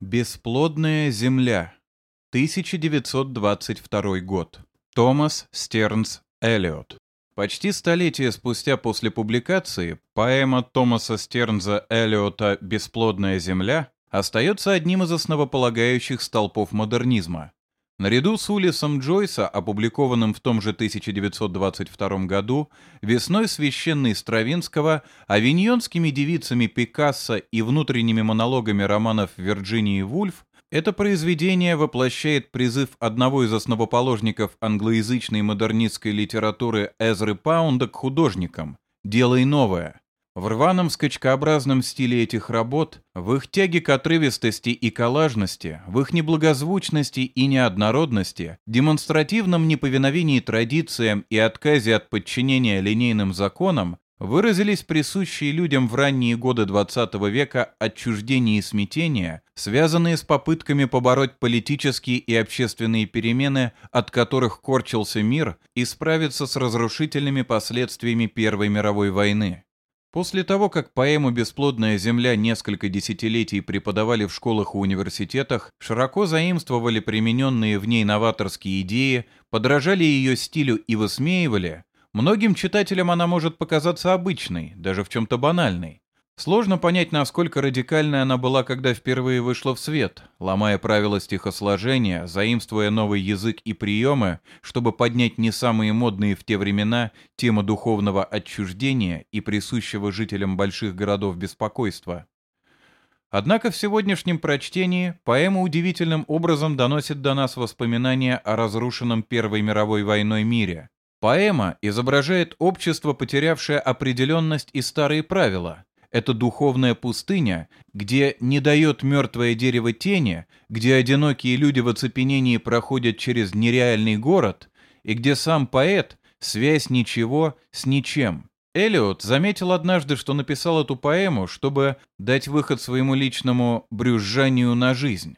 Бесплодная земля. 1922 год. Томас Стернс Эллиот. Почти столетие спустя после публикации поэма Томаса Стернза Эллиота «Бесплодная земля» остается одним из основополагающих столпов модернизма. Наряду с Улисом Джойса, опубликованным в том же 1922 году, «Весной священной Стравинского», авиньонскими девицами Пикассо и внутренними монологами романов Вирджинии Вульф, это произведение воплощает призыв одного из основоположников англоязычной модернистской литературы Эзры Паунда к художникам «Делай новое», в рваном скачкообразном стиле этих работ, в их тяге к отрывистости и коллажности, в их неблагозвучности и неоднородности, демонстративном неповиновении традициям и отказе от подчинения линейным законам, выразились присущие людям в ранние годы XX века отчуждение и смятение, связанные с попытками побороть политические и общественные перемены, от которых корчился мир, и справиться с разрушительными последствиями Первой мировой войны. После того, как поэму «Бесплодная земля» несколько десятилетий преподавали в школах и университетах, широко заимствовали примененные в ней новаторские идеи, подражали ее стилю и высмеивали, многим читателям она может показаться обычной, даже в чем-то банальной. Сложно понять, насколько радикальной она была, когда впервые вышла в свет, ломая правила стихосложения, заимствуя новый язык и приемы, чтобы поднять не самые модные в те времена темы духовного отчуждения и присущего жителям больших городов беспокойства. Однако в сегодняшнем прочтении поэма удивительным образом доносит до нас воспоминания о разрушенном Первой мировой войной мире. Поэма изображает общество, потерявшее определенность и старые правила – это духовная пустыня, где не дает мертвое дерево тени, где одинокие люди в оцепенении проходят через нереальный город, и где сам поэт — связь ничего с ничем. Элиот заметил однажды, что написал эту поэму, чтобы дать выход своему личному брюзжанию на жизнь.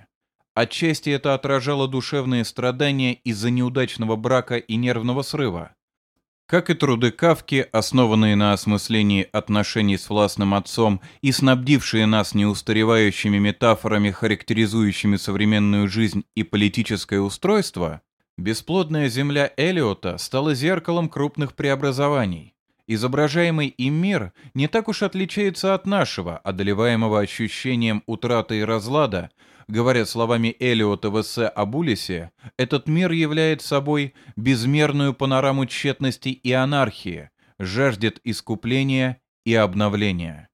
Отчасти это отражало душевные страдания из-за неудачного брака и нервного срыва. Как и труды Кавки, основанные на осмыслении отношений с властным отцом и снабдившие нас неустаревающими метафорами, характеризующими современную жизнь и политическое устройство, бесплодная земля Элиота стала зеркалом крупных преобразований. Изображаемый им мир не так уж отличается от нашего, одолеваемого ощущением утраты и разлада, Говоря словами Элиота в эссе об Улисе, этот мир является собой безмерную панораму тщетности и анархии, жаждет искупления и обновления.